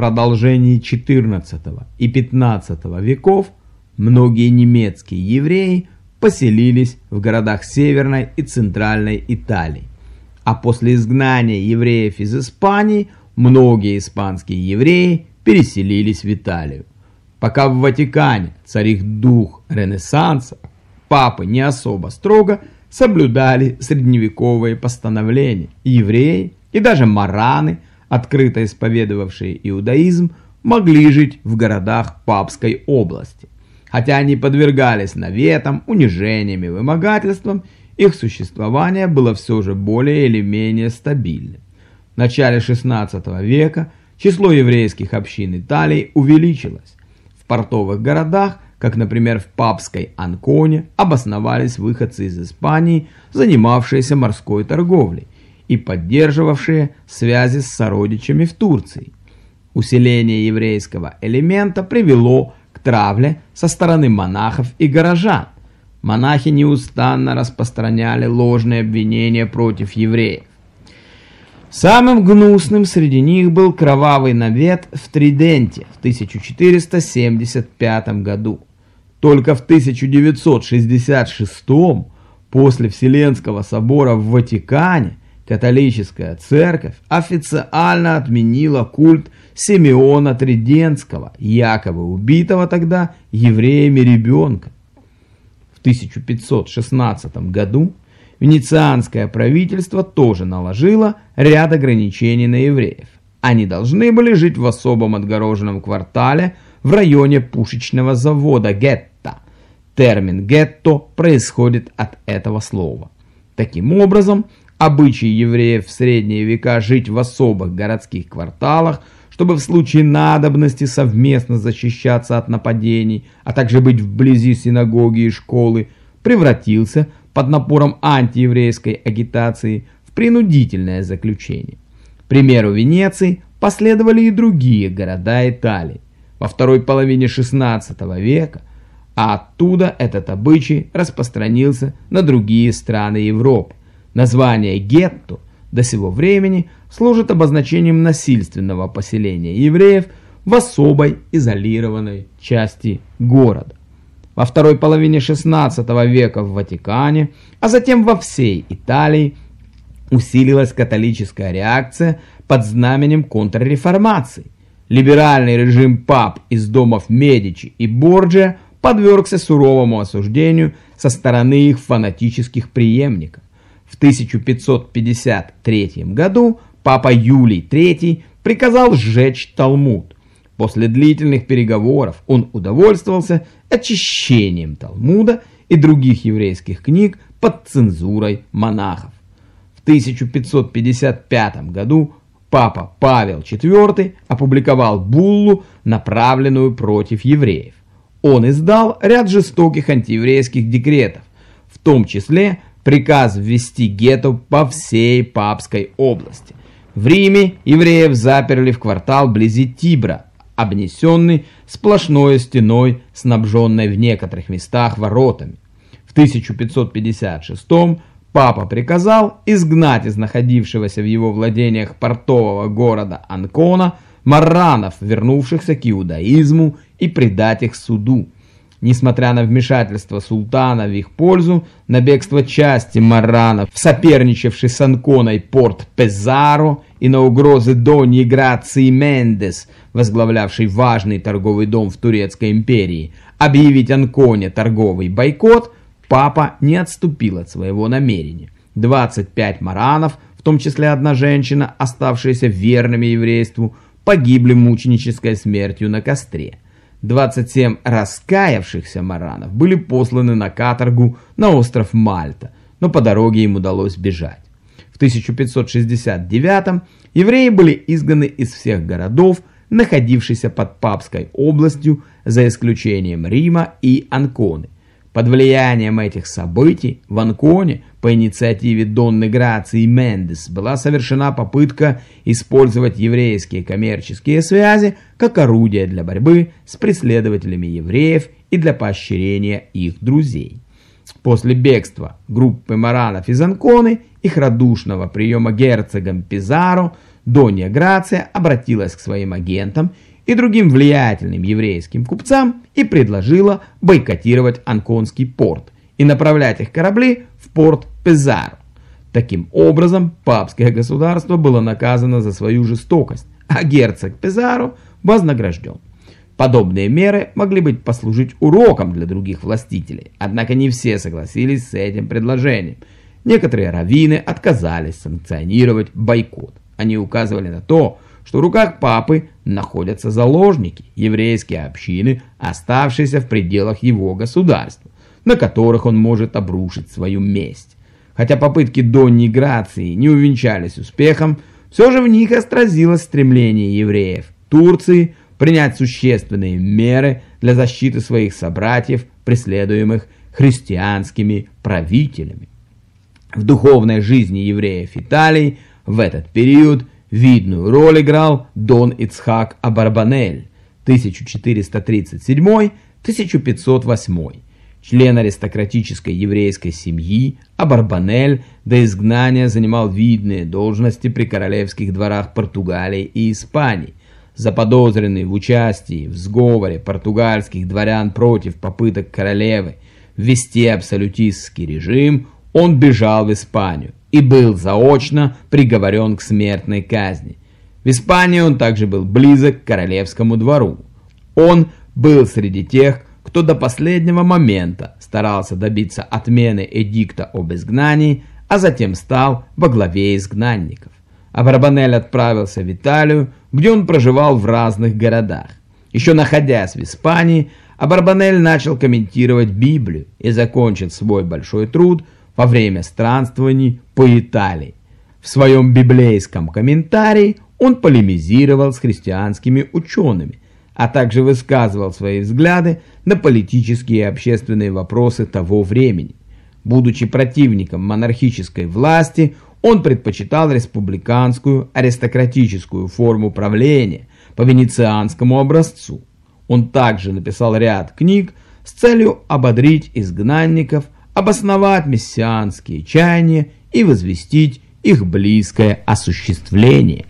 продолжении XIV и XV веков многие немецкие евреи поселились в городах Северной и Центральной Италии, а после изгнания евреев из Испании многие испанские евреи переселились в Италию. Пока в Ватикане царит дух Ренессанса, папы не особо строго соблюдали средневековые постановления. Евреи и даже мараны, открыто исповедовавшие иудаизм, могли жить в городах папской области. Хотя они подвергались наветам, унижениям и вымогательствам, их существование было все же более или менее стабильным. В начале XVI века число еврейских общин Италии увеличилось. В портовых городах, как, например, в папской Анконе, обосновались выходцы из Испании, занимавшиеся морской торговлей и поддерживавшие связи с сородичами в Турции. Усиление еврейского элемента привело к травле со стороны монахов и горожан. Монахи неустанно распространяли ложные обвинения против евреев. Самым гнусным среди них был кровавый навет в Триденте в 1475 году. Только в 1966 после Вселенского собора в Ватикане католическая церковь официально отменила культ Симеона Триденского, якобы убитого тогда евреями ребенка. В 1516 году венецианское правительство тоже наложило ряд ограничений на евреев. Они должны были жить в особом отгороженном квартале в районе пушечного завода гетто. Термин «гетто» происходит от этого слова. Таким образом, обычаи евреев в средние века жить в особых городских кварталах – чтобы в случае надобности совместно защищаться от нападений, а также быть вблизи синагоги и школы, превратился под напором антиеврейской агитации в принудительное заключение. К примеру Венеции последовали и другие города Италии. Во второй половине XVI века, а оттуда этот обычай распространился на другие страны Европы. Название гетто до сего времени – служит обозначением насильственного поселения евреев в особой изолированной части города. Во второй половине XVI века в Ватикане, а затем во всей Италии усилилась католическая реакция под знаменем контрреформации. Либеральный режим пап из домов Медичи и Борджиа подвергся суровому осуждению со стороны их фанатических преемников. В 1553 году папа Юлий III приказал сжечь Талмуд. После длительных переговоров он удовольствовался очищением Талмуда и других еврейских книг под цензурой монахов. В 1555 году папа Павел IV опубликовал буллу, направленную против евреев. Он издал ряд жестоких антиеврейских декретов, в том числе приказ ввести гетто по всей папской области. В Риме евреев заперли в квартал вблизи Тибра, обнесенный сплошной стеной, снабженной в некоторых местах воротами. В 1556 папа приказал изгнать из находившегося в его владениях портового города Анкона марранов, вернувшихся к иудаизму, и предать их суду. Несмотря на вмешательство султана в их пользу, на бегство части маранов, соперничавший с Анконой порт Пезаро и на угрозы Доньи Грации Мендес, возглавлявший важный торговый дом в Турецкой империи, объявить Анконе торговый бойкот, папа не отступил от своего намерения. 25 маранов, в том числе одна женщина, оставшаяся верными еврейству, погибли мученической смертью на костре. 27 раскаявшихся маранов были посланы на каторгу на остров Мальта, но по дороге им удалось бежать. В 1569 евреи были изгнаны из всех городов, находившихся под Папской областью, за исключением Рима и Анконы. Под влиянием этих событий в Анконе по инициативе Донны Грации Мендес была совершена попытка использовать еврейские коммерческие связи как орудие для борьбы с преследователями евреев и для поощрения их друзей. После бегства группы маранов из Анконы, их радушного приема герцогом Пизаро, Донья Грация обратилась к своим агентам и другим влиятельным еврейским купцам и предложила бойкотировать Анконский порт и направлять их корабли в порт Пезаро. Таким образом, папское государство было наказано за свою жестокость, а герцог Пезаро вознагражден. Подобные меры могли быть послужить уроком для других властителей, однако не все согласились с этим предложением. Некоторые раввины отказались санкционировать бойкот. Они указывали на то, что в руках папы находятся заложники, еврейские общины, оставшиеся в пределах его государства, на которых он может обрушить свою месть. Хотя попытки Донни Грации не увенчались успехом, все же в них отразилось стремление евреев Турции принять существенные меры для защиты своих собратьев, преследуемых христианскими правителями. В духовной жизни евреев Италии в этот период видную роль играл Дон Ицхак Абарбанель 1437-1508 член аристократической еврейской семьи, а Барбанель до изгнания занимал видные должности при королевских дворах Португалии и Испании. Заподозренный в участии в сговоре португальских дворян против попыток королевы ввести абсолютистский режим, он бежал в Испанию и был заочно приговорен к смертной казни. В Испании он также был близок к королевскому двору. Он был среди тех, кто до последнего момента старался добиться отмены эдикта об изгнании, а затем стал во главе изгнанников. Абрабанель отправился в Италию, где он проживал в разных городах. Еще находясь в Испании, Абарбанель начал комментировать Библию и закончил свой большой труд во время странствований по Италии. В своем библейском комментарии он полемизировал с христианскими учеными, а также высказывал свои взгляды на политические и общественные вопросы того времени. Будучи противником монархической власти, он предпочитал республиканскую аристократическую форму правления по венецианскому образцу. Он также написал ряд книг с целью ободрить изгнанников, обосновать мессианские чаяния и возвестить их близкое осуществление.